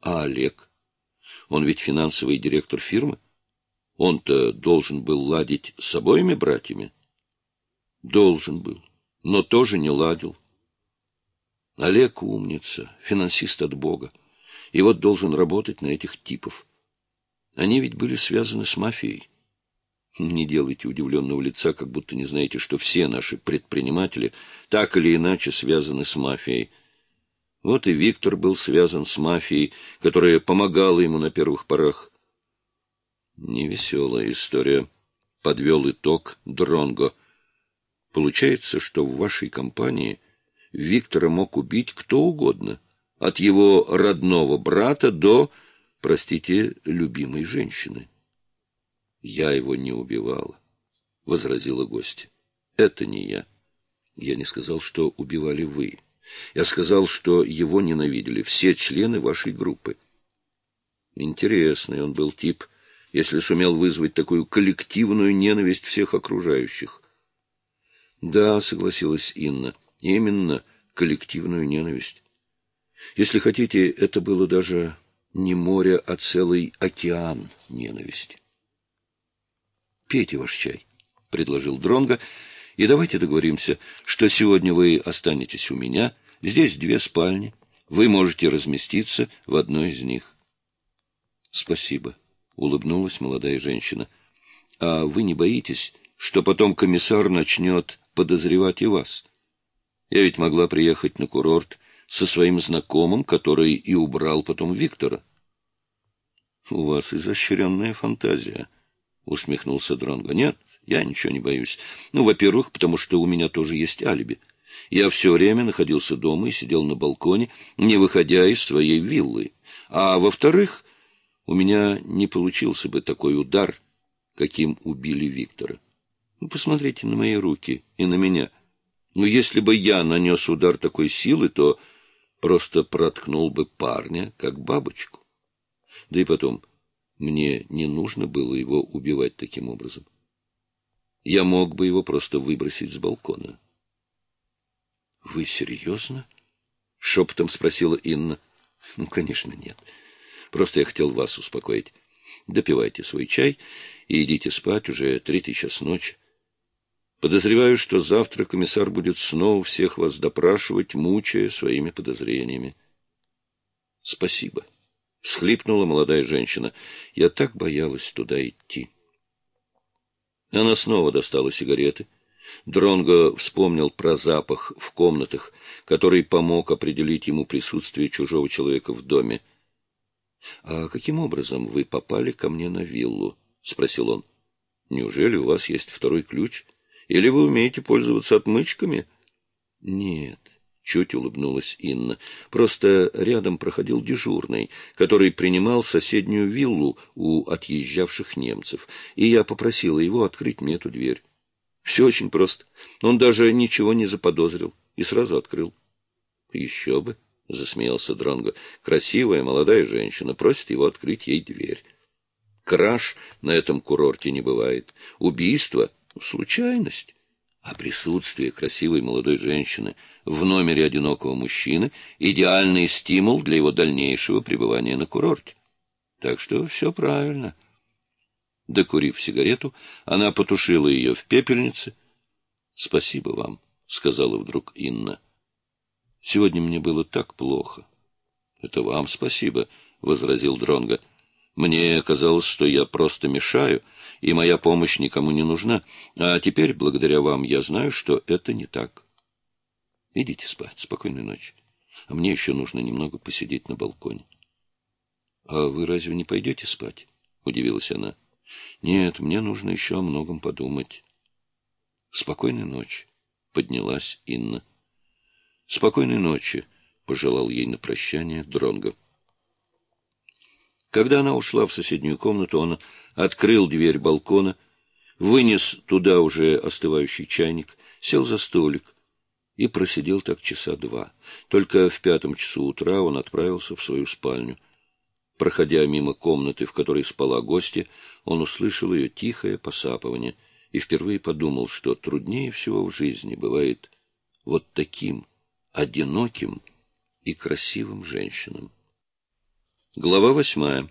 А Олег? Он ведь финансовый директор фирмы. Он-то должен был ладить с обоими братьями. Должен был, но тоже не ладил. Олег умница, финансист от Бога. И вот должен работать на этих типов. Они ведь были связаны с мафией. Не делайте удивленного лица, как будто не знаете, что все наши предприниматели так или иначе связаны с мафией. Вот и Виктор был связан с мафией, которая помогала ему на первых порах. Невеселая история. Подвел итог Дронго. Получается, что в вашей компании Виктора мог убить кто угодно, от его родного брата до, простите, любимой женщины. Я его не убивала, — возразила гостья. Это не я. Я не сказал, что убивали вы. Я сказал, что его ненавидели все члены вашей группы. Интересный он был тип, если сумел вызвать такую коллективную ненависть всех окружающих. Да, согласилась Инна, именно коллективную ненависть. Если хотите, это было даже не море, а целый океан ненависти. «Пейте ваш чай», — предложил Дронго, — «и давайте договоримся, что сегодня вы останетесь у меня, здесь две спальни, вы можете разместиться в одной из них». «Спасибо», — улыбнулась молодая женщина. «А вы не боитесь, что потом комиссар начнет подозревать и вас? Я ведь могла приехать на курорт со своим знакомым, который и убрал потом Виктора». «У вас изощренная фантазия», — усмехнулся Дронго. «Нет, я ничего не боюсь. Ну, во-первых, потому что у меня тоже есть алиби». Я все время находился дома и сидел на балконе, не выходя из своей виллы. А во-вторых, у меня не получился бы такой удар, каким убили Виктора. Ну, посмотрите на мои руки и на меня. Но если бы я нанес удар такой силы, то просто проткнул бы парня, как бабочку. Да и потом, мне не нужно было его убивать таким образом. Я мог бы его просто выбросить с балкона. — Вы серьезно? — шепотом спросила Инна. — Ну, конечно, нет. Просто я хотел вас успокоить. Допивайте свой чай и идите спать, уже третий час ночи. Подозреваю, что завтра комиссар будет снова всех вас допрашивать, мучая своими подозрениями. — Спасибо, — всхлипнула молодая женщина. — Я так боялась туда идти. Она снова достала сигареты. — Дронго вспомнил про запах в комнатах, который помог определить ему присутствие чужого человека в доме. — А каким образом вы попали ко мне на виллу? — спросил он. — Неужели у вас есть второй ключ? Или вы умеете пользоваться отмычками? — Нет, — чуть улыбнулась Инна. — Просто рядом проходил дежурный, который принимал соседнюю виллу у отъезжавших немцев, и я попросила его открыть мне эту дверь. Все очень просто. Он даже ничего не заподозрил и сразу открыл. — Еще бы, — засмеялся Дронго. — Красивая молодая женщина просит его открыть ей дверь. Краж на этом курорте не бывает. Убийство — случайность. А присутствие красивой молодой женщины в номере одинокого мужчины — идеальный стимул для его дальнейшего пребывания на курорте. Так что все правильно. — Докурив сигарету, она потушила ее в пепельнице. — Спасибо вам, — сказала вдруг Инна. — Сегодня мне было так плохо. — Это вам спасибо, — возразил Дронга. Мне казалось, что я просто мешаю, и моя помощь никому не нужна. А теперь, благодаря вам, я знаю, что это не так. Идите спать. Спокойной ночи. А мне еще нужно немного посидеть на балконе. — А вы разве не пойдете спать? — удивилась она. — нет, мне нужно еще о многом подумать. Спокойной ночи, поднялась Инна. Спокойной ночи, пожелал ей на прощание Дронго. Когда она ушла в соседнюю комнату, он открыл дверь балкона, вынес туда уже остывающий чайник, сел за столик и просидел так часа два. Только в пятом часу утра он отправился в свою спальню — Проходя мимо комнаты, в которой спала гостья, он услышал ее тихое посапывание и впервые подумал, что труднее всего в жизни бывает вот таким одиноким и красивым женщинам. Глава восьмая.